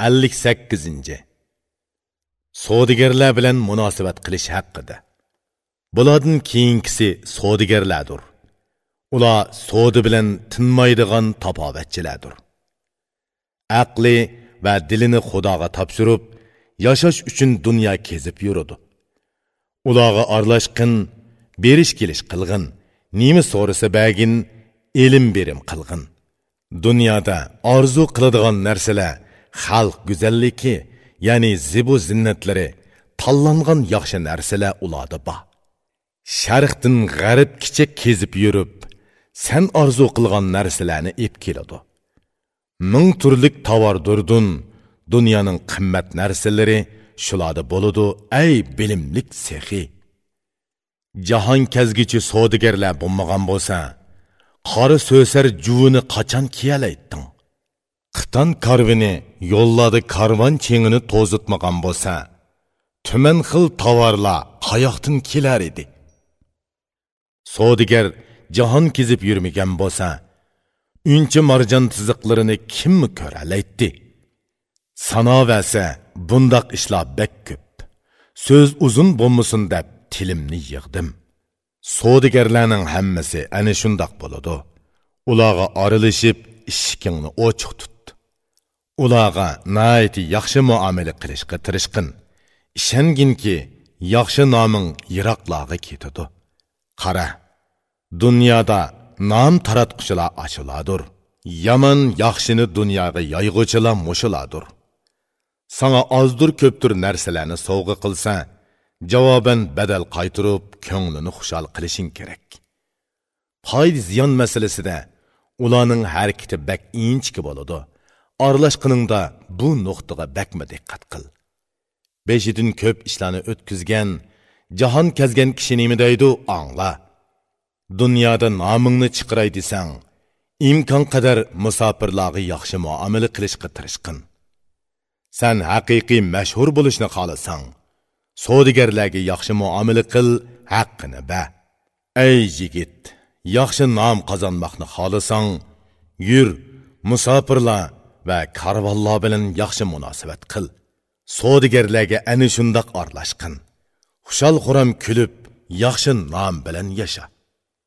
58 savdogarlar bilan munosabat qilish haqida. Bulardan keyingisi savdogarlardir ular savdo bilan tinmaydigan tapovatchilardir aqli va dilini xudoga topshirib yashash uchun dunyo kezib yuradi. Ularga aralashqin berish kelish qilg'in nima so'rasa bagin ilm berim qilg'in. Dunyoda orzu qiladigan narsalar xalq go'zalligi ya'ni zibu zinnatlari tanlangan yaxshi narsalar ularda bor. Sharqdan g'arbgacha kezib yurib sen orzu qilgan narsalarni ep keladi. Ming turlik tovardurdun dunyoning qimmat narsalari shularda bo'ludi ay bilimlik sehi. Jahon kazgichi savdogarlar bo'lmagan bo'lsa qori so'sar juvini qachon kiyalaytding? Qiton karvini yo'llarda karvon chengini to'zitmagan bo'lsa tuman xil tovarlar qayoqdan kelar edi? Savdogar jahon kezib yurmagan bo'lsa uncha marjon tiziqlarini kimmi ko'ralaydi? Sanoversa bundoq ishlar bek ko'p. So'z uzun bo'lmasin deb tilimni yig'dim. Savdogarlarning hammasi ana shundoq bo'ladi. Ularga orilishib ishkingni ochiq tut. Ularga naiti yaxshi muomala qilishga tirishqin. Ishonginki yaxshi noming yiroqlarga ketadi. Qara dunyoda nom taratquchilar ochiladir yomon yaxshini dunyoga yoyg'uchilar mushiladir sana ozdir ko'pdir narsalarni sovg'a qilsa javoban badal qaytirib ko'nglini xushal qilishing kerak. Foyda ziyon masalasida ularning harakati bak inchki bo'ladi. Aralashqiningda bu nuqtaga bakma diqqat qil. Beshidan ko'p ishlarni o'tkazgan jahon kezgan kishi nima deydi angla. Dunyoda nomingni chiqiray desang imkon qadar musofirlarga yaxshi muomala qilishga tirishqin. San haqiqiy mashhur bo'lishni xohlasang savdogarlarga yaxshi muomala qil haqqini ba. Ey yigit yaxshi nom qozonmoqni xohlasang yur musofirlar va karvonlar bilan yaxshi munosabat qil. Savdogarlarga ana shundoq orlashqin xushal xuram kulib yaxshi nom bilan yasha.